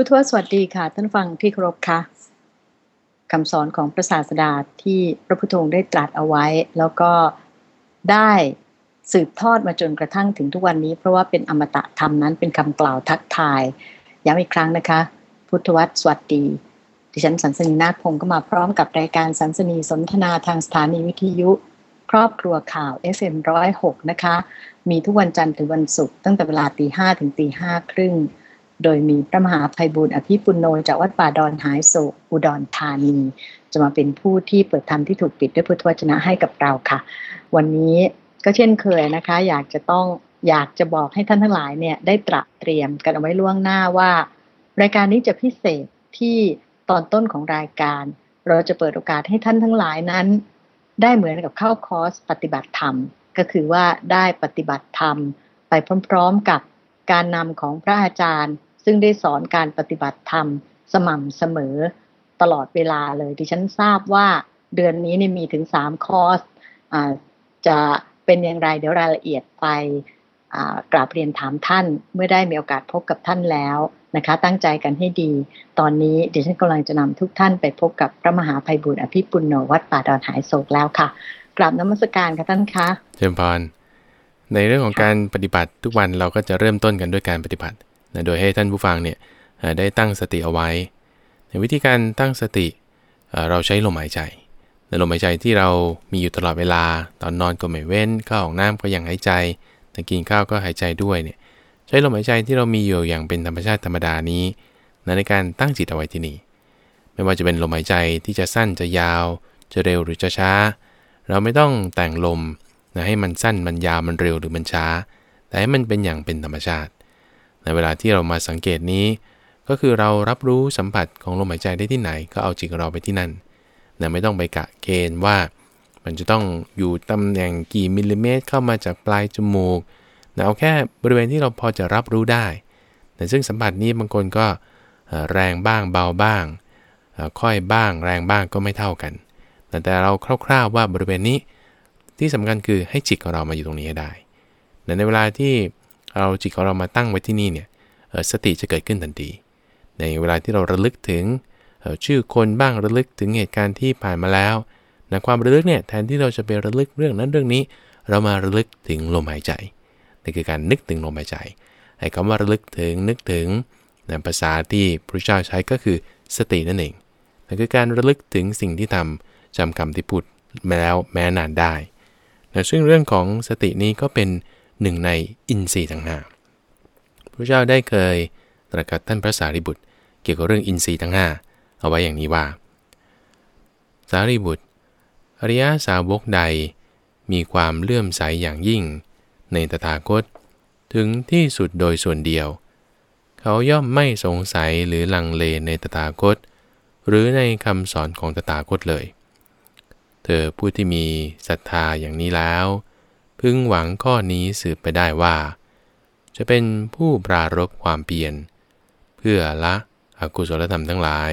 พุทธวสวัสดีค่ะ ท่านฟังที่เคารพค่ะคำสอนของพระศาสดาที่พระพุทธองค์ได้ตรัสเอาไว้ แล้วก็ได้สืบทอดมาจนกระทั่งถึงทุกวันนี้ เพราะว่าเป็นอมตะธรรมนั้นเป็นคำกล่าวทักทายย้ำอีกครั้งนะคะ พุทธวัตรสวัสดีดิฉันสันสนีนาคพงศ์ก็มาพร้อมกับรายการสันสนีสนทนาทางสถานีวิทยุ ครอบครัวข่าว FM106 นะคะ มีทุกวันจันทร์ถึงวันศุกร์ตั้งแต่เวลาตีห้ถึงตีห้าครึ่ง โดยมีพระมหาภัยบุญอภิปุโนจากวัดป่าดอนหายโศกอุดรธานี จะมาเป็นผู้ที่เปิดธรรมที่ถูกปิดด้วยพุทธวจนะให้กับเราค่ะ วันนี้ก็เช่นเคยนะคะ อยากจะต้องอยากจะบอกให้ท่านทั้งหลายเนี่ยได้ตระเตรียมกันเอาไว้ล่วงหน้าว่า รายการนี้จะพิเศษที่ตอนต้นของรายการ เราจะเปิดโอกาสให้ท่านทั้งหลายนั้น ได้เหมือนกับเข้าคอร์สปฏิบัติธรรม ก็คือว่าได้ปฏิบัติธรรม ไปพร้อม ๆกับการนำของพระอาจารย์ ซึ่งได้สอนการปฏิบัติธรรมสม่ำเสมอตลอดเวลาเลยดิฉันทราบว่าเดือนนี้นี่มีถึงสามคอร์สจะเป็นอย่างไรเดี๋ยวรายละเอียดไปกราบเรียนถามท่านเมื่อได้มีโอกาสพบกับท่านแล้วนะคะ ตั้งใจกันให้ดี ตอนนี้ดิฉันกำลังจะนำทุกท่านไปพบกับพระมหาภัยบุญอภิปุณโญวัดป่าดอนหายโศกแล้วค่ะ กราบน้ำมศการค่ะท่านคะเจริญพรในเรื่องของการปฏิบัติทุกวันเราก็จะเริ่มต้นกันด้วยการปฏิบัติ นะโดยให้ท่านผู้ฟังเนี่ยได้ตั้งสติเอาไว้ ในวิธีการตั้งสติเราใช้ลมหายใจในลมหายใจที่เรามีอยู่ตลอดเวลา ตอนนอนก็ไม่เว้นข้าของน้ำก็ยังหายใจแต่กินข้าวก็หายใจด้วยเนี่ยใช้ลมหายใจที่เรามีอยู่อย่างเป็นธรรมชาติธรรมดานี้ในการตั้งจิตเอาไว้ที่นี่ไม่ว่าจะเป็นลมหายใจที่จะสั้นจะยาว จะเร็วหรือจะช้า เราไม่ต้องแต่งลมนะให้มันสั้นมันยาวมันเร็วหรือมันช้า แต่ให้มันเป็นอย่างเป็นธรรมชาติ ในเวลาที่เรามาสังเกตนี้ ก็คือเรารับรู้สัมผัสของลมหายใจได้ที่ไหน ก็เอาจิตเราไปที่นั่นนะไม่ต้องไปกะเกณฑ์ว่า มันจะต้องอยู่ตำแหน่งกี่มิลลิเมตร เข้ามาจากปลายจมูกนะเอาแค่บริเวณที่เราพอจะรับรู้ได้แต่ซึ่งสัมผัสนี้บางคนก็แรงบ้างเบาบ้าง ค่อยบ้างแรงบ้างก็ไม่เท่ากัน แต่เราคร่าวๆว่าบริเวณนี้ที่สำคัญคือให้จิตของเรามาอยู่ตรงนี้ให้ได้ ในเวลาที่ เอาจิตของเรามาตั้งไว้ที่นี่เนี่ยสติจะเกิดขึ้นทันที ในเวลาที่เราระลึกถึงชื่อคนบ้างระลึกถึงเหตุการณ์ที่ผ่านมาแล้วนะความระลึกเนี่ยแทนที่เราจะไประลึกเรื่องนั้นเรื่องนี้ เรามาระลึกถึงลมหายใจนี่คือการนึกถึงลมหายใจไอ้คำว่าระลึกถึงนึกถึงนะภาษาที่พระเจ้าใช้ก็คือสตินั่นเองนั่นคือการระลึกถึงสิ่งที่ทำจำคำที่พูดมาแล้วแม้นานได้นะซึ่งเรื่องของสตินี้ก็เป็น หนึ่งในอินทรีย์ทั้งห้าพระเจ้าได้เคยตรัสกับท่านพระสารีบุตร เกี่ยวกับเรื่องอินทรีย์ทั้งห้าเอาไว้อย่างนี้ว่า สารีบุตรอริยสาวกใดมีความเลื่อมใสอย่างยิ่ง ในตถาคต ถึงที่สุดโดยส่วนเดียว เขาย่อมไม่สงสัยหรือลังเลในตถาคต หรือในคำสอนของตถาคตเลย เธอผู้ที่มีศรัทธาอย่างนี้แล้ว พึงหวังข้อนี้สืบไปได้ว่า จะเป็นผู้ปรารบความเปลี่ยน เพื่อละอกุศลธรรมทั้งหลาย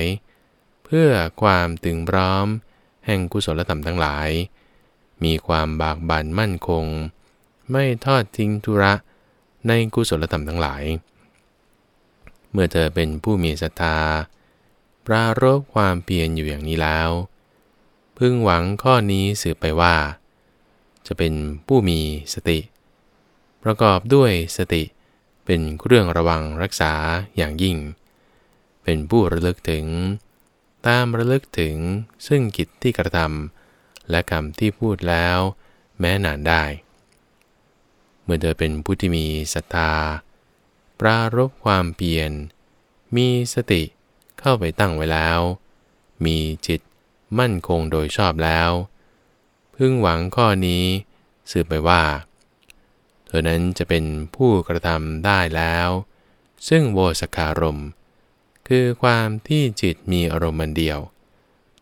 เพื่อความตึงพร้อม แห่งกุศลธรรมทั้งหลาย มีความบากบั่นมั่นคง ไม่ทอดทิ้งธุระในกุศลธรรมทั้งหลาย เมื่อเธอเป็นผู้มีศรัทธาปรารบความเปลี่ยนอยู่อย่างนี้แล้ว พึงหวังข้อนี้สืบไปว่า จะเป็นผู้มีสติ ประกอบด้วยสติ เป็นเครื่องระวังรักษาอย่างยิ่ง เป็นผู้ระลึกถึง ตามระลึกถึงซึ่งกิจที่กระทำและคำที่พูดแล้ว แม้นานได้ เมื่อเธอเป็นผู้ที่มีศรัทธาปรารบความเปลี่ยน มีสติเข้าไปตั้งไว้แล้ว มีจิตมั่นคงโดยชอบแล้ว พึงหวังข้อนี้ สืบไปว่า เธอนั้นจะเป็นผู้กระทำได้แล้ว ซึ่งโวสคารม คือความที่จิตมีอารมณ์มันเดียว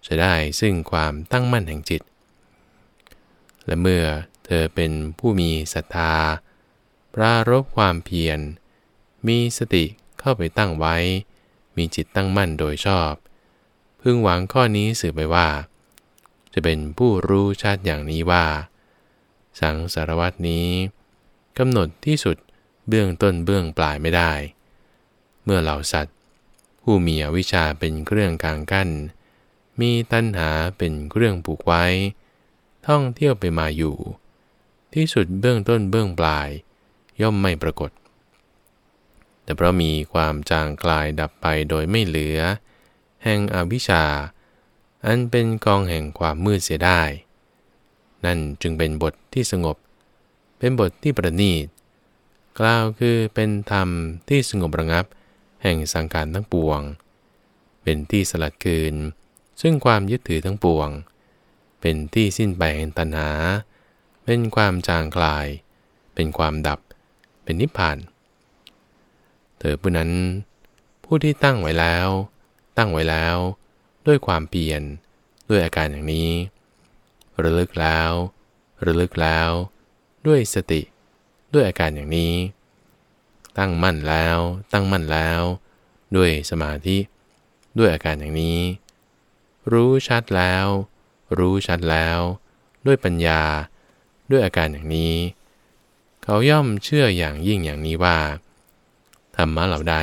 จะได้ซึ่งความตั้งมั่นแห่งจิต และเมื่อเธอเป็นผู้มีศรัทธา ปรารบความเพียร มีสติเข้าไปตั้งไว้ มีจิตตั้งมั่นโดยชอบ พึงหวังข้อนี้สืบไปว่า จะเป็นผู้รู้ชัดอย่างนี้ว่า สังสารวัตนี้กำหนดที่สุดเบื้องต้นเบื้องปลายไม่ได้ เมื่อเหล่าสัตว์ ผู้มีอวิชชาเป็นเครื่องกลางกั้น มีตัณหาเป็นเครื่องผูกไว้ ท่องเที่ยวไปมาอยู่ ที่สุดเบื้องต้นเบื้องปลาย ย่อมไม่ปรากฏ แต่เพราะมีความจางคลายดับไปโดยไม่เหลือ แห่งอวิชชา อันเป็นกองแห่งความมืดเสียได้ นั่นจึงเป็นบทที่สงบ เป็นบทที่ประณีต กล่าวคือเป็นธรรมที่สงบระงับ แห่งสังการทั้งปวง เป็นที่สลัดคืน ซึ่งความยึดถือทั้งปวง เป็นที่สิ้นไปแห่งตัณหา เป็นความจางคลาย เป็นความดับ เป็นนิพพาน เธอผู้นั้น ผู้ที่ตั้งไว้แล้ว ตั้งไว้แล้ว ด้วยความเปลี่ยนด้วยอาการอย่างนี้ ระลึกแล้ว ระลึกแล้ว ด้วยสติ ด้วยอาการอย่างนี้ ตั้งมั่นแล้ว ตั้งมั่นแล้ว ด้วยสมาธิ ด้วยอาการอย่างนี้ รู้ชัดแล้ว รู้ชัดแล้ว ด้วยปัญญา ด้วยอาการอย่างนี้ เขาย่อมเชื่ออย่างยิ่งอย่างนี้ว่าธรรมะเหล่าใด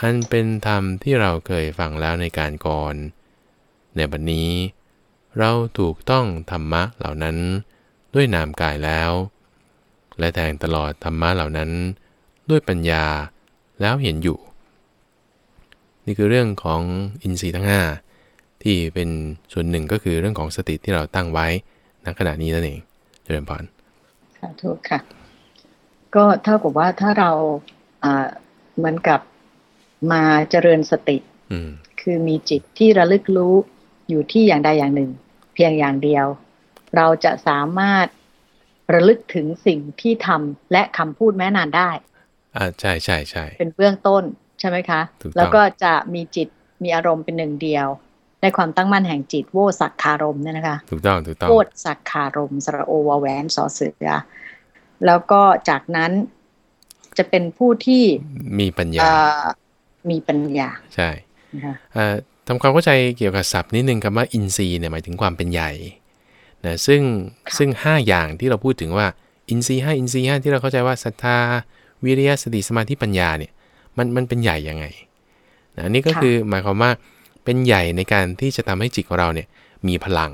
อันเป็นธรรมที่เราเคยฟังแล้วในการก่อน ในบัดนนี้ เราถูกต้องธรรมะเหล่านั้นด้วยนามกายแล้ว และแทงตลอดธรรมะเหล่านั้น ด้วยปัญญาแล้วเห็นอยู่ นี่คือเรื่องของอินทรีย์ทั้ง5ที่เป็นส่วนหนึ่งก็คือเรื่องของสติที่เราตั้งไว้ณขณะนี้นั่นเองเจริญพรค่ะถูกค่ะ ก็เท่ากับว่าถ้าเราเหมือนกับ มาเจริญสติคือมีจิตที่ระลึกรู้อยู่ที่อย่างใดอย่างหนึ่ง เพียงอย่างเดียว เราจะสามารถระลึกถึงสิ่งที่ทำและคำพูดแม้นานได้ อ่าใช่ใช่ใช่เป็นเบื้องต้นใช่ไหมคะ แล้วก็จะมีจิตมีอารมณ์เป็นหนึ่งเดียวในความตั้งมั่นแห่งจิตโวสักคารมเนี่ยนะคะถูกต้องถูกต้องโวสักคารมสระโอวแหวนสอเสือ แล้วก็จากนั้นจะเป็นผู้ที่มีปัญญา มีปัญญา ใช่ทำความเข้าใจเกี่ยวกับศัพท์นิดนึงคำว่าอินทรีย์เนี่ยหมายถึงความเป็นใหญ่นะซึ่งซึ่งห้าอย่างที่เราพูดถึงว่าอินทรีย์ห้าอินทรีย์ห้าที่เราเข้าใจว่าศรัทธาวิริยะสติสมาธิปัญญาเนี่ยมันมันเป็นใหญ่ยังไงนะนี่ก็คือหมายความว่าเป็นใหญ่ในการที่จะทำให้จิตของเราเนี่ยมีพลัง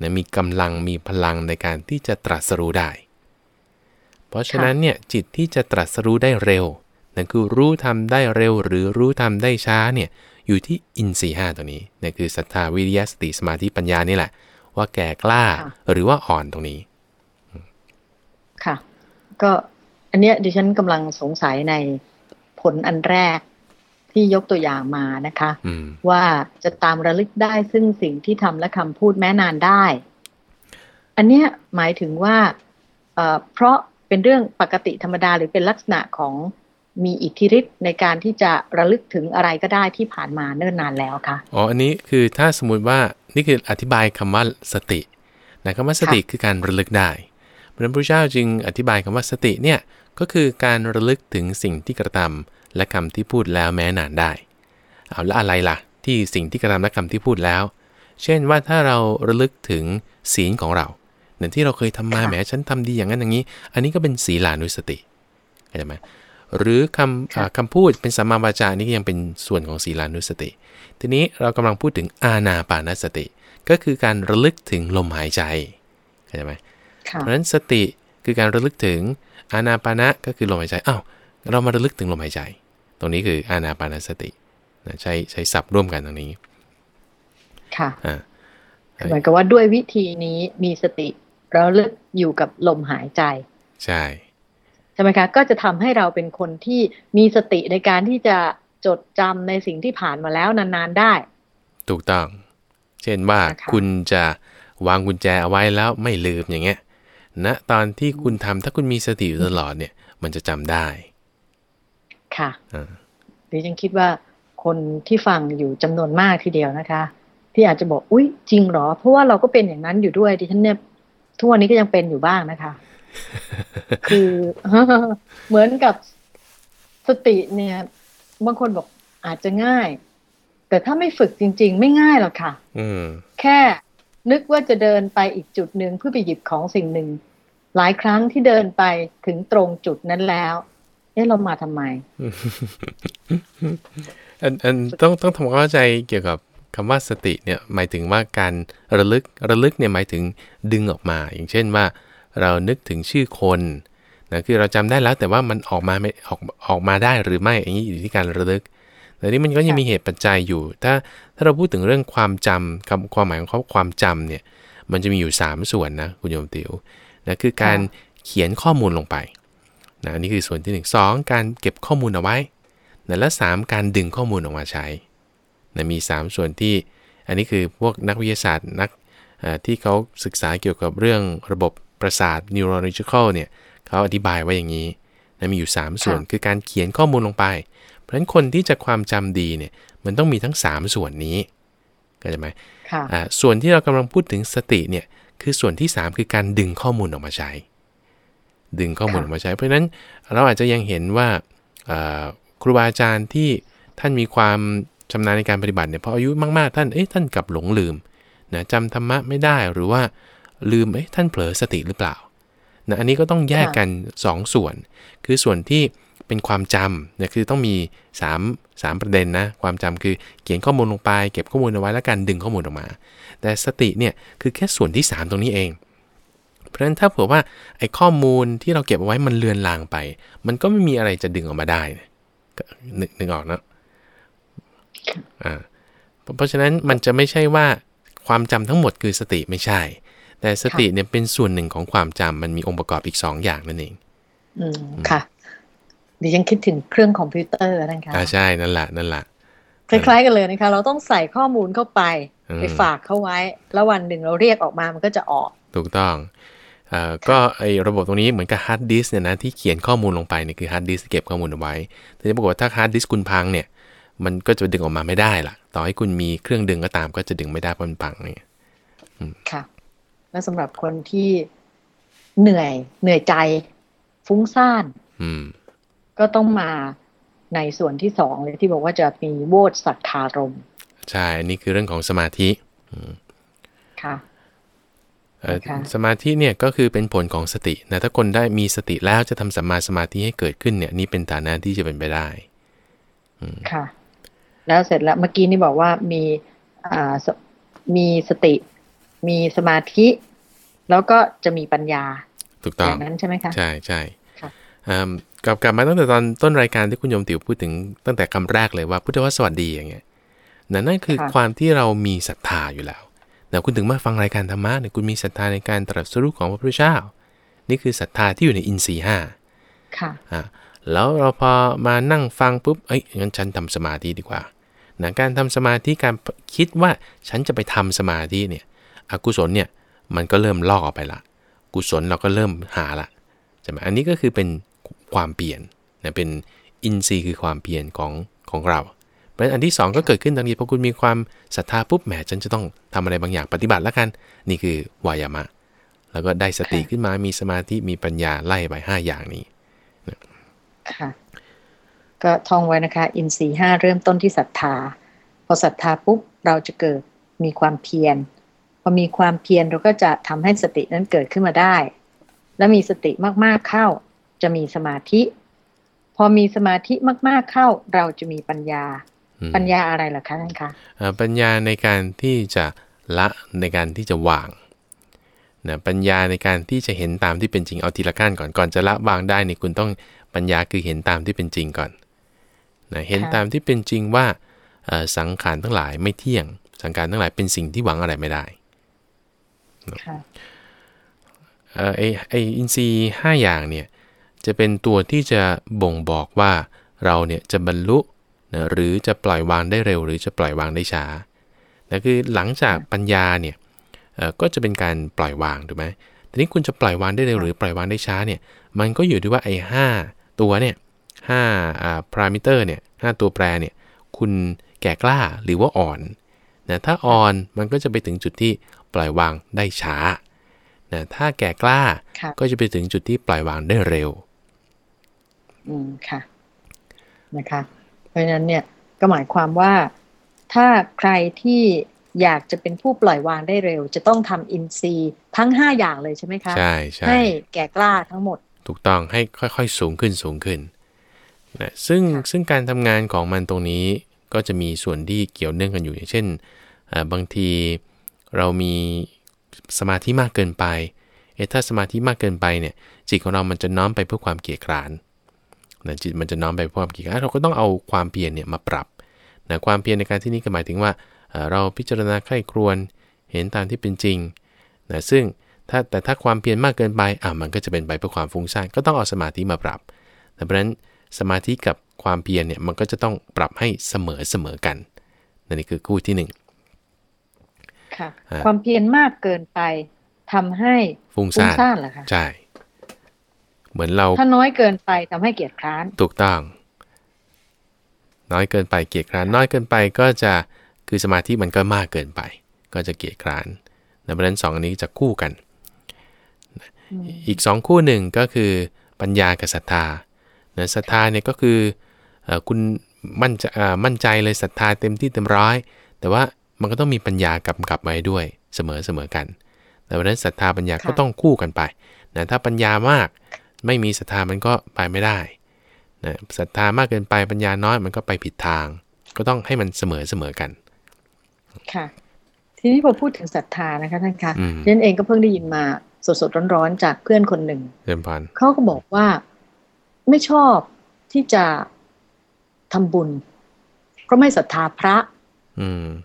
นะมีกำลังมีพลังในการที่จะตรัสรู้ได้ เพราะฉะนั้นเนี่ยจิตที่จะตรัสรู้ได้เร็ว นั่นคือรู้ทำได้เร็วหรือรู้ทำได้ช้าเนี่ยอยู่ที่อินทรีห้าตัวนี้นี่คือศรัทธาวิริยะสติสมาธิปัญญานี่แหละ ว่าแก่กล้าหรือว่าอ่อนตรงนี้ ค่ะ ก็อันเนี้ยดิฉันกำลังสงสัยในผลอันแรกที่ยกตัวอย่างมานะคะ ว่าจะตามระลึกได้ซึ่งสิ่งที่ทำและคำพูดแม้นานได้ อันเนี้ยหมายถึงว่าเเพราะเป็นเรื่องปกติธรรมดาหรือเป็นลักษณะของ มีอิทธิฤทธิ์ในการที่จะระลึกถึงอะไรก็ได้ที่ผ่านมาเนิ่นนานแล้วค่ะ อ๋อ อันนี้คือถ้าสมมติว่านี่คืออธิบายคำว่าสตินะคำว่าสติคือการระลึกได้ พระพุทธเจ้าจึงอธิบายคำว่าสติเนี่ยก็คือการระลึกถึงสิ่งที่กระทำและคำที่พูดแล้วแม้นานได้ เอาละอะไรล่ะ ที่สิ่งที่กระทำและคำที่พูดแล้ว เช่นว่าถ้าเราระลึกถึงศีลของเราเหมือนที่เราเคยทำมาแหมฉันทำดีอย่างนั้นอย่างนี้ อันนี้ก็เป็นศีลานุสติเข้าใจไหม หรือคำคำพูดเป็นสัมมาวาจานี่ก็ยังเป็นส่วนของศีลานุสติ ทีนี้เรากำลังพูดถึงอาณาปานสติ ก็คือการระลึกถึงลมหายใจเข้าใจไหมเพราะฉะนั้นสติคือการระลึกถึงอานาปานะก็คือลมหายใจอ้าวเรามาระลึกถึงลมหายใจ ตรงนี้คืออานาปานสตินะใช้ใช้ศัพท์ร่วมกันตรงนี้ ค่ะเหมือนกับว่าด้วยวิธีนี้มีสติเราลึกอยู่กับลมหายใจ ใช่ ใช่ไหมคะก็จะทำให้เราเป็นคนที่มีสติในการที่จะจดจำในสิ่งที่ผ่านมาแล้วนานๆได้ ถูกต้อง เช่นว่าคุณจะวางกุญแจเอาไว้แล้วไม่ลืมอย่างเงี้ยณนะตอนที่คุณทำถ้าคุณมีสติอยู่ตลอดเนี่ย มันจะจำได้ ค่ะดิฉันคิดว่าคนที่ฟังอยู่จำนวนมากทีเดียวนะคะ ที่อาจจะบอกอุ้ยจริงหรอ เพราะว่าเราก็เป็นอย่างนั้นอยู่ด้วยดิฉันเนี่ยทุกวันนี้ก็ยังเป็นอยู่บ้างนะคะ คือเหมือนกับสติเนี่ย บางคนบอกอาจจะง่าย แต่ถ้าไม่ฝึกจริง ๆ ไม่ง่ายหรอกค่ะแค่นึกว่าจะเดินไปอีกจุดหนึ่งเพื่อไปหยิบของสิ่งหนึ่ง หลายครั้งที่เดินไปถึงตรงจุดนั้นแล้วเอ๊ะเรามาทำไม อันอันต้องต้องทำความเข้าใจเกี่ยวกับคำว่าสติเนี่ยหมายถึงว่าการระลึกระลึกเนี่ยหมายถึงดึงออกมา อย่างเช่นว่า เรานึกถึงชื่อคนนะคือเราจำได้แล้วแต่ว่ามันออกมาไม่ออกออกมาได้หรือไม่อันนี้อยู่ที่การระลึกแต่นี่มันก็ยังมีเหตุปัจจัยอยู่ ถ้าถ้าเราพูดถึงเรื่องความจำคำความหมายของเขาความจำเนี่ยมันจะมีอยู่ 3 ส่วนนะคุณโยมติว๋วนะคือการเขียนข้อมูลลงไปนะอันนี้คือส่วนที่ 1 2 การเก็บข้อมูลเอาไว้นะและ 3 การดึงข้อมูลออกมาใช้นะมี 3 ส่วนที่ อันนี้คือพวกนักวิทยาศาสตร์นักที่เขาศึกษาเกี่ยวกับเรื่องระบบ ประสาท neurological เนี่ยเขาอธิบายไว้อย่างนี้นะมีอยู่ 3 ส่วนคือการเขียนข้อมูลลงไป เพราะฉะนั้นคนที่จะความจำดีเนี่ยมันต้องมีทั้ง 3 ส่วนนี้เข้าใจไหมค่ะส่วนที่เรากำลังพูดถึงสติเนี่ยคือส่วนที่ 3 คือการดึงข้อมูลออกมาใช้ ดึงข้อมูลออกมาใช้ เพราะฉะนั้นเราอาจจะยังเห็นว่าครูบาอาจารย์ที่ท่านมีความชำนาญในการปฏิบัติเนี่ยพออายุมากๆท่านเอ๊ะท่านกลับหลงลืมนะจำธรรมะไม่ได้หรือว่า ลืมเอ๊ะท่านเผลอสติหรือเปล่านะอันนี้ก็ต้องแยกกัน 2 ส่วน คือส่วนที่เป็นความจำเนี่ยคือต้องมี 3 3 ประเด็นนะความจำคือเขียนข้อมูลลงไป เก็บข้อมูลเอาไว้แล้วการดึงข้อมูลออกมา แต่สติเนี่ยคือแค่ส่วนที่ 3 ตรงนี้เอง เพราะฉะนั้นถ้าเผื่อว่าไอ้ข้อมูลที่เราเก็บเอาไว้มันเลือนลางไป มันก็ไม่มีอะไรจะดึงออกมาได้นึกนึกออกนะอ่าเพราะฉะนั้นมันจะไม่ใช่ว่าความจำทั้งหมดคือสติไม่ใช่ แต่สติเนี่ยเป็นส่วนหนึ่งของความจำมันมีองค์ประกอบอีกสองอย่างนั่นเอง อืมค่ะดิฉันคิดถึงเครื่องคอมพิวเตอร์นะคะอ่าใช่นั่นแหละนั่นแหละคล้ายๆกันเลยนะคะ เราต้องใส่ข้อมูลเข้าไปไปฝากเข้าไว้ แล้ววันหนึ่งเราเรียกออกมามันก็จะออก ถูกต้องอ่าก็ไอ้ระบบตรงนี้เหมือนกับฮาร์ดดิสก์เนี่ยนะที่เขียนข้อมูลลงไปเนี่ยคือฮาร์ดดิสก์เก็บข้อมูลเอาไว้ แต่จะบอกว่าถ้าฮาร์ดดิสก์คุณพังเนี่ย มันก็จะดึงออกมาไม่ได้ล่ะ ต่อให้คุณมีเครื่องดึงก็ตามก็จะดึงไม่ได้เพราะมันพังเนี่ยค่ะ แล้วสำหรับคนที่เหนื่อย เหนื่อยใจ ฟุ้งซ่านอืมก็ต้องมาในส่วนที่สองเลยที่บอกว่าจะมีโวดสัทธารม ใช่อันนี้คือเรื่องของสมาธิค่ะสมาธิเนี่ยก็คือเป็นผลของสตินะถ้าคนได้มีสติแล้วจะทำสัมมาสมาธิให้เกิดขึ้นเนี่ย นี่เป็นฐานะที่จะเป็นไปได้ค่ะ แล้วเสร็จแล้วเมื่อกี้นี่บอกว่ามีอ่ามีสติ มีสมาธิ แล้วก็จะมีปัญญา ถูกต้องอย่างนั้นใช่ไหมคะ ใช่ใช่กลับกลับมาตั้งแต่ตอนต้นรายการที่คุณโยมติ๋วพูดถึงตั้งแต่คำแรกเลยว่าพุทธวสวัสดีอย่างเงี้ยนั่นนั่นคือความที่เรามีศรัทธาอยู่แล้วแต่คุณถึงมาฟังรายการธรรมะเนี่ยคุณมีศรัทธาในการตรัสรู้ของพระพุทธเจ้า นี่คือศรัทธาที่อยู่ในอินทรีย์ห้าค่ะอ่าแล้วเราพอมานั่งฟังปุ๊บ เอ้ยงั้นฉันทำสมาธิดีกว่านะการทำสมาธิการคิดว่าฉันจะไปทำสมาธิเนี่ย อกุศลเนี่ยมันก็เริ่มลอกออกไปละ กุศลเราก็เริ่มหาละใช่ไหมอันนี้ก็คือเป็นความเปลี่ยนนะเป็นอินทรีย์คือความเปลี่ยนของของเราเพราะอันที่ 2 ก็เกิดขึ้นทันทีพอคุณมีความศรัทธาปุ๊บแหมฉันจะต้องทำอะไรบางอย่างปฏิบัติแล้วกัน นี่คือวายามะ แล้วก็ได้สติขึ้นมามีสมาธิมีปัญญาไล่ไป5อย่างนี้ค่ะก็ท่องไว้นะคะ อินทรีห้าเริ่มต้นที่ศรัทธา พอศรัทธาปุ๊บเราจะเกิดมีความเพียร พอมีความเพียรเราก็จะทำให้สตินั้นเกิดขึ้นมาได้ และมีสติมากๆเข้า จะมีสมาธิ พอมีสมาธิมาก ๆเข้า เราจะมีปัญญา ปัญญาอะไรล่ะคะท่านคะปัญญาในการที่จะละในการที่จะวางนะปัญญาในการที่จะเห็นตามที่เป็นจริงเอาทีละขั้นก่อนก่อนจะละวางได้นี่คุณต้องปัญญาคือเห็นตามที่เป็นจริงก่อนนะเห็นตามที่เป็นจริงว่าสังขารทั้งหลายไม่เที่ยง สังขารทั้งหลายเป็นสิ่งที่หวังอะไรไม่ได้ ไอไออินทรีย์ห้าอย่างเนี่ยจะเป็นตัวที่จะบ่งบอกว่าเราเนี่ยจะบรรลุนะหรือจะปล่อยวางได้เร็ว หรือจะปล่อยวางได้ช้านะคือหลังจากปัญญาเนี่ยก็จะเป็นการปล่อยวางถูกไหมทีนี้คุณจะปล่อยวางได้เร็วหรือปล่อยวางได้ช้าเนี่ยมันก็อยู่ที่ว่าไอ้ห้าตัวเนี่ยห้าอ่าพารามิเตอร์เนี่ยห้าตัวแปรเนี่ยคุณแก่กล้าหรือว่าอ่อนนะถ้าอ่อนมันก็จะไปถึงจุดที่ ปล่อยวางได้ช้านะถ้าแก่กล้าก็จะไปถึงจุดที่ปล่อยวางได้เร็ว อืมค่ะนะคะ เพราะฉะนั้นเนี่ยก็หมายความว่าถ้าใครที่อยากจะเป็นผู้ปล่อยวางได้เร็ว จะต้องทำอินทรีย์ทั้งห้าอย่างเลยใช่ไหมคะใช่ใช่ให้แก่กล้าทั้งหมด ถูกต้องให้ค่อยๆสูงขึ้นสูงขึ้นนะซึ่งซึ่งการทำงานของมันตรงนี้ก็จะมีส่วนที่เกี่ยวเนื่องกันอยู่อย่างเช่นบางที เรามีสมาธิมากเกินไปเอถ้าสมาธิมากเกินไปเนี่ยจิตของเรามันจะน้อมไปเพื่อความเกียดคร้านนะจิตมันจะน้อมไปเพื่อความเกียดคร้านเราก็ต้องเอาความเพียรเนี่ยมาปรับนะความเพียรในการที่นี้ก็หมายถึงว่าเราพิจารณาใคร่ครวญเห็นตามที่เป็นจริงนะซึ่งถ้าแต่ถ้าความเพียรมากเกินไปอะมันก็จะเป็นไปเพื่อความฟุ้งซ่านก็ต้องเอาสมาธิมาปรับเพราะฉะนั้นสมาธิกับความเพียรเนี่ยมันก็จะต้องปรับให้เสมอเสมอกันนี่คือคู่ที่หนึ่ง ค่ะ ความเพียรมากเกินไปทำให้ฟุ้งซ่านเหรอคะใช่เหมือนเราถ้าน้อยเกินไปทำให้เกียจคร้านถูกต้อง น้อยเกินไปเกียจคร้าน น้อยเกินไปก็จะคือสมาธิมันก็มากเกินไป ก็จะเกียจคร้านดังนั้นสองอันนี้จะคู่กัน อีกสองคู่หนึ่งก็คือปัญญากับศรัทธานะศรัทธาเนี่ยก็คือคุณมั่นใจมั่นใจเลยศรัทธาเต็มที่เต็มร้อย แต่ว่า มันก็ต้องมีปัญญากำกับไว้ด้วยเสมอเสมอกัน แต่วันนั้นศรัทธาปัญญาก็ต้องคู่กันไปนะถ้าปัญญามากไม่มีศรัทธามันก็ไปไม่ได้นะศรัทธามากเกินไปปัญญาน้อยมันก็ไปผิดทาง ก็ต้องให้มันเสมอเสมอกัน ค่ะ ทีนี้พอพูดถึงศรัทธานะคะท่านคะฉันเองก็เพิ่งได้ยินมาสดๆร้อนๆจากเพื่อนคนหนึ่งเดิมพันเขาก็บอกว่าไม่ชอบที่จะทำบุญเพราะไม่ศรัทธาพระ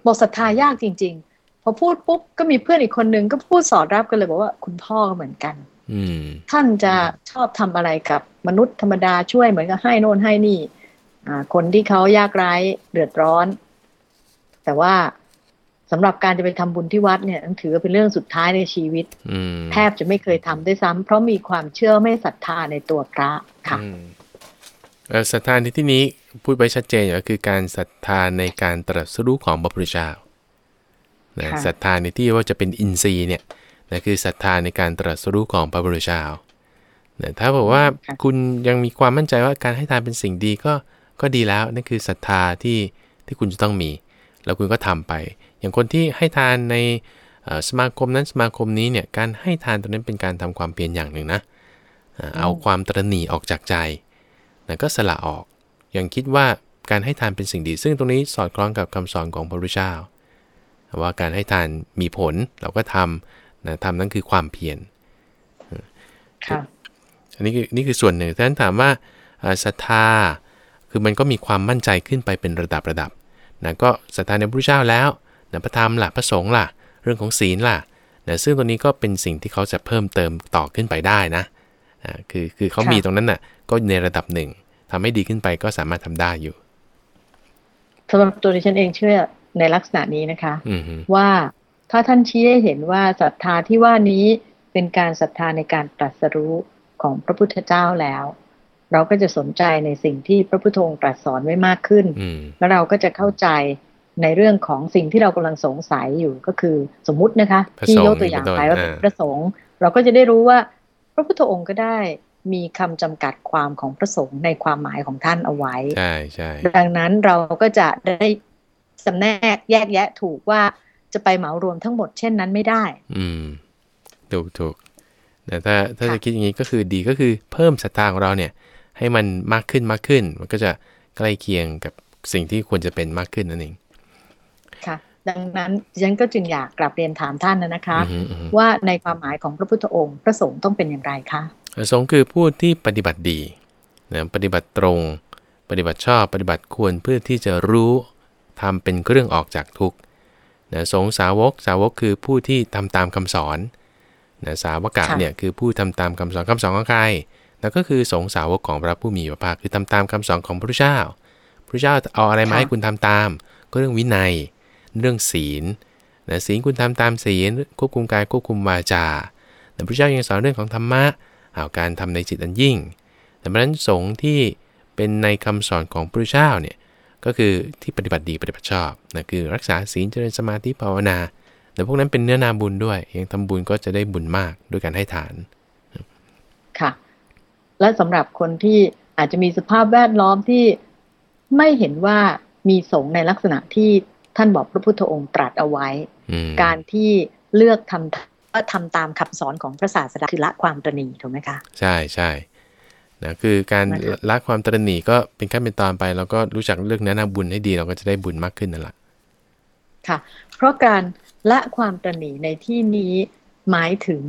บอกศรัทธายากจริงพอพูดปุ๊บก็มีเพื่อนอีกคนนึงก็พูดสอดรับกันเลยบอกว่าคุณพ่อก็เหมือนกันท่านจะชอบทำอะไรกับมนุษย์ธรรมดาช่วยเหมือนกับให้โน่นให้นี่คนที่เขายากไร้เดือดร้อน แต่ว่าสำหรับการจะไปทำบุญที่วัดเนี่ยถือว่าเป็นเรื่องสุดท้ายในชีวิตแทบจะไม่เคยทำด้วยซ้ำเพราะมีความเชื่อไม่ศรัทธาในตัวพระค่ะ ศรัทธาในที่นี้พูดไปชัดเจนก็คือการศรัทธาในการตรัสรู้ของพระพุทธเจ้านะศรัทธาในที่ว่าจะเป็นอินทรีย์เนี่ยนะคือศรัทธาในการตรัสรู้ของพระพุทธเจ้านะถ้าบอกว่าคุณยังมีความมั่นใจว่าการให้ทานเป็นสิ่งดีก็ก็ดีแล้วนั่นคือศรัทธาที่ที่คุณจะต้องมี แล้วคุณก็ทำไป อย่างคนที่ให้ทานในสมาคมนั้นสมาคมนี้เนี่ยการให้ทานตรงนั้นเป็นการทำความเพียรอย่างหนึ่งนะเอาความตรณีออกจากใจ นะก็สละออกยังคิดว่าการให้ทานเป็นสิ่งดี ซึ่งตรงนี้สอดคล้องกับคำสอนของพระพุทธเจ้าว่าการให้ทานมีผลเราก็ทำนะทำนั่นคือความเพียรอันนี้คือนี่คือส่วนหนึ่งท่านถามว่าศรัทธาคือมันก็มีความมั่นใจขึ้นไปเป็นระดับระดับนะก็ศรัทธาในพระเจ้าแล้วนะพระธรรมล่ะพระสงฆ์ล่ะ เรื่องของศีลล่ะนะซึ่งตัวนี้ก็เป็นสิ่งที่เขาจะเพิ่มเติมต่อขึ้นไปได้นะนะ คือคือเขามีตรงนั้นน่ะ ก็ในระดับหนึ่งทำให้ดีขึ้นไปก็สามารถทำได้อยู่สำหรับตัวดิฉันเองเชื่อในลักษณะนี้นะคะว่าถ้าท่านชี้ให้เห็นว่าศรัทธาที่ว่านี้เป็นการศรัทธาในการตรัสรู้ของพระพุทธเจ้าแล้ว เราก็จะสนใจในสิ่งที่พระพุทโธตรัสสอนไว้มากขึ้น แล้วเราก็จะเข้าใจในเรื่องของสิ่งที่เรากำลังสงสัยอยู่ก็คือสมมุตินะคะ ที่ยกตัวอย่างไปว่าเป็นพระสงฆ์เราก็จะได้รู้ว่าพ ระพุทธองค์ก็ได้มีคำจำกัดความของพระสงฆ์ในความหมายของท่านเอาไว้ใช่ใช่ดังนั้นเราก็จะได้จำแนกแยกแยะถูกว่าจะไปเหมารวมทั้งหมดเช่นนั้นไม่ได้ อืม ถูกถูกแต่ถ้าถ้าจะคิดอย่างนี้ก็คือดีก็คือเพิ่มศรัทธาของเราเนี่ย ให้มันมากขึ้นมากขึ้น มันก็จะใกล้เคียงกับสิ่งที่ควรจะเป็นมากขึ้นนั่นเอง ค่ะ ดังนั้นฉันก็จึงอยากกลับเรียนถามท่านนะคะ ว่าในความหมายของพระพุทธองค์ พระสงฆ์ต้องเป็นอย่างไรคะพระสงฆ์คือผู้ที่ปฏิบัติดีนะปฏิบัติตรง ปฏิบัติชอบปฏิบัติควรเพื่อที่จะรู้ทำเป็นเครื่องออกจากทุกข์นะสงสาวกสาวกคือผู้ที่ทำตามคำสอนนะสาวกะเนี่ยคือผู้ทำตามคำสอนคำสอนของใครแล้วก็คือสงสาวกของพระผู้มีพระภาคคือทำตามคำสอนของพระพุทธเจ้าพระเจ้าเอาอะไรมาให้คุณทำตาม ก็เรื่องวินัย เรื่องศีลนะศีลคุณทำตามศีลควบคุมกายควบคุมวาจาแต่พระเจ้ายังสอนเรื่องของธรรมะเอาการทำในจิตอันยิ่ง แต่เพราะนั้นสงที่เป็นในคำสอนของพระเจ้าเนี่ยก็คือที่ปฏิบัติดีปฏิบัติชอบนะคือรักษาศีลเจริญสมาธิภาวนา แต่พวกนั้นเป็นเนื้อนาบุญด้วย ยังทำบุญก็จะได้บุญมากด้วยการให้ทาน ค่ะ และสำหรับคนที่อาจจะมีสภาพแวดล้อมที่ไม่เห็นว่ามีสงในลักษณะที่ ท่านบอกพระพุทธองค์ตรัสเอาไว้ การที่เลือกทำว่าทำตามคำสอนของพระศาสดาคือละความตรณีถูกไหมคะ ใช่ใช่นะคือการนะคะละความตระหนี่ก็เป็นขั้นเป็นตอนไป แล้วก็รู้จักเลือกแนะนำบุญให้ดี เราก็จะได้บุญมากขึ้นนั่นแหละค่ะ เพราะการละความตระหนี่ในที่นี้หมายถึง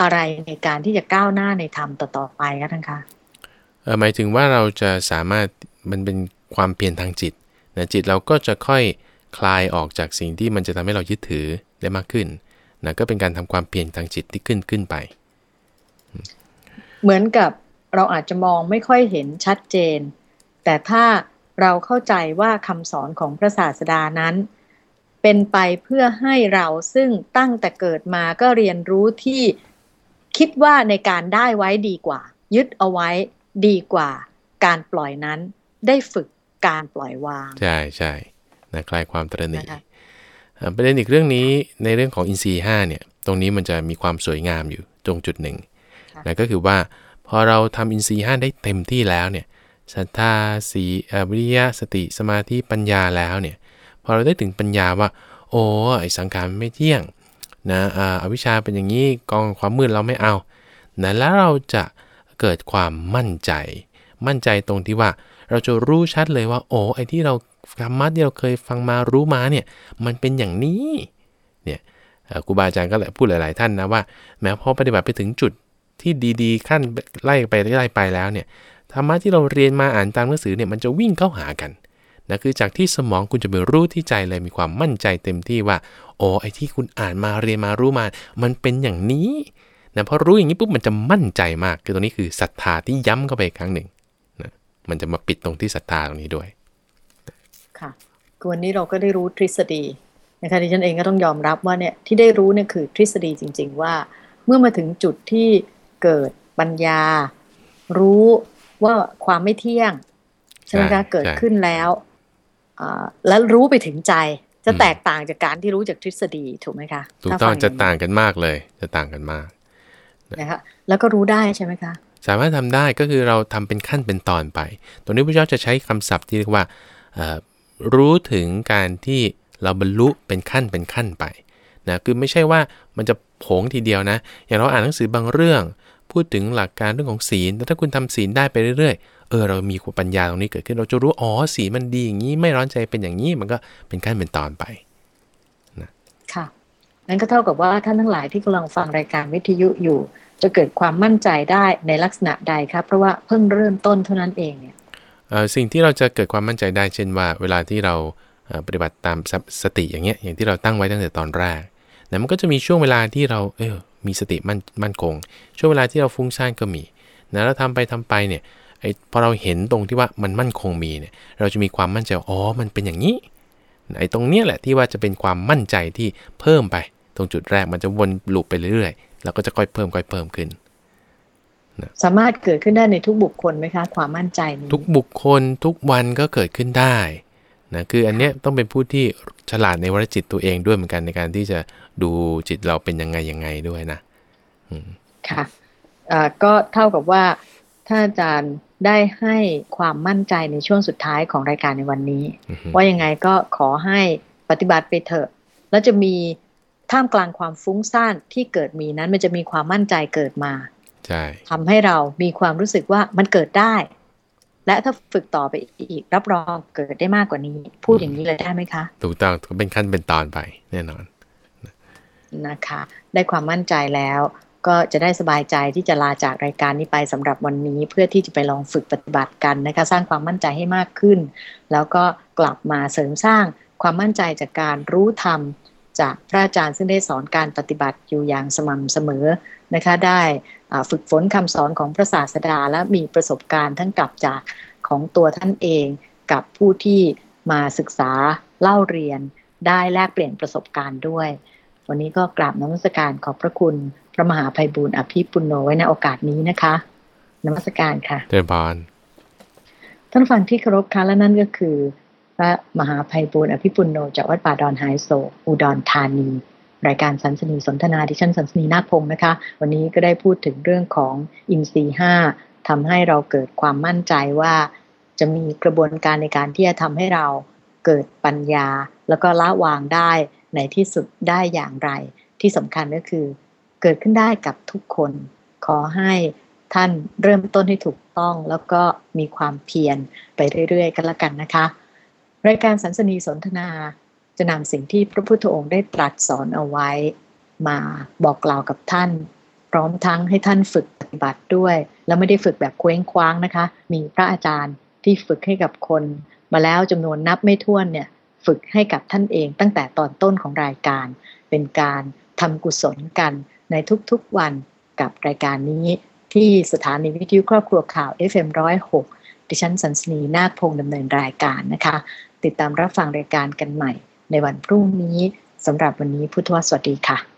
อะไรในการที่จะก้าวหน้าในธรรมต่อๆไปคะท่านคะเออหมายถึงว่าเราจะสามารถมันเป็นความเปลี่ยนทางจิตนะจิตเราก็จะค่อย คลายออกจากสิ่งที่มันจะทำให้เรายึดถือได้มากขึ้นนะก็เป็นการทำความเปลี่ยนทางจิตที่ขึ้นขึ้นไป เหมือนกับเราอาจจะมองไม่ค่อยเห็นชัดเจน แต่ถ้าเราเข้าใจว่าคำสอนของพระศาสดานั้น เป็นไปเพื่อให้เราซึ่งตั้งแต่เกิดมาก็เรียนรู้ที่คิดว่าในการได้ไว้ดีกว่า ยึดเอาไว้ดีกว่า การปล่อยนั้นได้ฝึกการปล่อยวาง ใช่ใช่ นะคลายความตระหนี่นะคะอ่าประเด็นอีกเรื่องนี้ในเรื่องของอินทรีย์5เนี่ย ตรงนี้มันจะมีความสวยงามอยู่ตรงจุดหนึ่งค่ะนะก็คือว่าพอเราทำอินทรีย์5ได้เต็มที่แล้วเนี่ยศรัทธาสีเอ่อวิริยะสติสมาธิปัญญาแล้วเนี่ย พอเราได้ถึงปัญญาว่า โอ้ไอสังขารมันไม่เที่ยงนะอ่าอวิชชาเป็นอย่างนี้กองความมืดเราไม่เอานะแล้วเราจะเกิดความมั่นใจ มั่นใจตรงที่ว่าเราจะรู้ชัดเลยว่า โอ้ไอที่เรา ธรรมะที่เราเคยฟังมารู้มาเนี่ยมันเป็นอย่างนี้เนี่ยครูบาอาจารย์ก็พูดหลาย ๆ ท่านนะว่า แม้พอปฏิบัติไปถึงจุดที่ดีๆ ขั้นไล่ไปไล่ไปแล้วเนี่ยธรรมะที่เราเรียนมาอ่านตามหนังสือเนี่ยมันจะวิ่งเข้าหากันนะคือจากที่สมองคุณจะไปรู้ที่ใจเลยมีความมั่นใจเต็มที่ว่าโอ้ไอ้ที่คุณอ่านมาเรียนมารู้มา มันเป็นอย่างนี้นะพอรู้อย่างนี้ปุ๊บมันจะมั่นใจมาก คือตรงนี้คือศรัทธาที่ย้ำเข้าไปอีกครั้งหนึ่งนะมันจะมาปิดตรงที่ศรัทธาตรงนี้ด้วย ค่ะคือวันนี้เราก็ได้รู้ทฤษฎีนะคะดิฉันเองก็ต้องยอมรับว่าเนี่ยที่ได้รู้เนี่ยคือทฤษฎีจริง ๆ ว่า เมื่อมาถึงจุดที่เกิดปัญญา รู้ว่าความไม่เที่ยงใช่ไหมใช่คะเกิดใช่ขึ้นแล้วอ่าแล้วรู้ไปถึงใจจะอืมแตกต่างจากการที่รู้จากทฤษฎีถูกไหมคะถูกถ้ต้องฟัจะย่ต่างกันมากเลย จะต่างกันมากนะคะแล้วก็รู้ได้ใช่ไหมคะสามารถทำได้ก็คือเราทำเป็นขั้นเป็นตอนไป ตรงนี้พระเจ้าจะใช้คำศัพท์ที่เรียกว่าเอ่อ รู้ถึงการที่เราบรรลุเป็นขั้นเป็นขั้นไปนะคือไม่ใช่ว่ามันจะผงทีเดียวนะ อย่างเราอ่านหนังสือบางเรื่อง พูดถึงหลักการเรื่องของศีลแต่ถ้าคุณทำศีลได้ไปเรื่อยๆ เออเรามีปัญญาตรงนี้เกิดขึ้นเราจะรู้อ๋อศีลมันดีอย่างนี้ไม่ร้อนใจเป็นอย่างนี้มันก็เป็นขั้นเป็นตอนไปนะค่ะนั่นก็เท่ากับว่าท่านทั้งหลายที่กำลังฟังรายการวิทยุอยู่ จะเกิดความมั่นใจได้ในลักษณะใดครับ เพราะว่าเพิ่งเริ่มต้นเท่านั้นเองเนี่ย สิ่งที่เราจะเกิดความมั่นใจได้เช่นว่า เวลาที่เราปฏิบัติตามสติอย่างเงี้ยอย่างที่เราตั้งไว้ตั้งแต่ตอนแรกนะมันก็จะมีช่วงเวลาที่เราเออมีสติมั่นมั่นคง ช่วงเวลาที่เราฟุ้งซ่านก็มีนะแล้วทำไปทำไปเนี่ยไอ้พอเราเห็นตรงที่ว่ามันมั่นคงมีเนี่ยเราจะมีความมั่นใจอ๋อมันเป็นอย่างนี้ไอ้ตรงเนี้ยแหละที่ว่าจะเป็นความมั่นใจที่เพิ่มไป ตรงจุดแรกมันจะวนลูปไปเรื่อยๆแล้วก็จะค่อยเพิ่มค่อยเพิ่มขึ้น สามารถเกิดขึ้นได้ในทุกบุคคลไหมคะ ความมั่นใจนี้ทุกบุคคลทุกวันก็เกิดขึ้นได้นะคืออันเนี้ยต้องเป็นผู้ที่ฉลาดในวรจิตตัวเองด้วยเหมือนกันในการที่จะดูจิตเราเป็นยังไงยังไงด้วยนะอืมค่ะอ่าก็เท่ากับว่าท่านอาจารย์ได้ให้ความมั่นใจในช่วงสุดท้ายของรายการในวันนี้อือฮึว่ายังไงก็ขอให้ปฏิบัติไปเถอะ แล้วจะมีท่ามกลางความฟุ้งซ่านที่เกิดมีนั้นมันจะมีความมั่นใจเกิดมาใช่ ทำให้เรามีความรู้สึกว่ามันเกิดได้ และถ้าฝึกต่อไปอีก รับรองเกิดได้มากกว่านี้ พูดอย่างนี้เลยได้ไหมคะถูกต้องก็เป็นขั้นเป็นตอนไปแน่นอนนะคะ ได้ความมั่นใจแล้วก็จะได้สบายใจที่จะลาจากรายการนี้ไปสำหรับวันนี้เพื่อที่จะไปลองฝึกปฏิบัติกันนะคะสร้างความมั่นใจให้มากขึ้น แล้วก็กลับมาเสริมสร้างความมั่นใจจากการรู้ธรรม จากพระอาจารย์ซึ่งได้สอนการปฏิบัติอยู่อย่างสม่ำเสมอนะคะได้ฝึกฝนคำสอนของพระศาสดาและมีประสบการณ์ทั้งกลับจากของตัวท่านเองกับผู้ที่มาศึกษาเล่าเรียนได้แลกเปลี่ยนประสบการณ์ด้วย วันนี้ก็กราบนมัสการขอบพระคุณพระมหาภัยบูร์อภิปุณโนไว้ในโอกาสนี้นะคะนมัสการค่ะเจริญพรท่านฟังที่เคารพคะและนั่นก็คือ พระมหาภัยบูร์อภิปุณโนจากวัดป่าดอนไฮโซ อุดรธานี รายการสันสนีสนทนาดิฉันสันสนีนาคพงศ์นะคะ วันนี้ก็ได้พูดถึงเรื่องของอินทรีห้าทำให้เราเกิดความมั่นใจว่า จะมีกระบวนการในการที่จะทำให้เราเกิดปัญญา แล้วก็ละวางได้ในที่สุดได้อย่างไร ที่สำคัญก็คือ เกิดขึ้นได้กับทุกคน ขอให้ท่านเริ่มต้นให้ถูกต้อง แล้วก็มีความเพียรไปเรื่อยๆ กันละกันนะคะ รายการสันสนีสนทนาจะนำสิ่งที่พระพุทธองค์ได้ตรัสสอนเอาไว้ มาบอกกล่าวกับท่าน พร้อมทั้งให้ท่านฝึกปฏิบัติด้วย แล้วไม่ได้ฝึกแบบเคว้งคว้างนะคะ มีพระอาจารย์ที่ฝึกให้กับคน มาแล้วจำนวนนับไม่ถ้วนเนี่ยฝึกให้กับท่านเองตั้งแต่ตอนต้นของรายการ เป็นการทำกุศลกันในทุกๆวันกับรายการนี้ที่สถานีวิทยุครอบครัวข่าว FM106 ดิฉันสันสนีนาคพงดำเนินรายการนะคะ ติดตามรับฟังรายการกันใหม่ ในวันพรุ่งนี้สำหรับวันนี้พุทธวสวัสดีค่ะ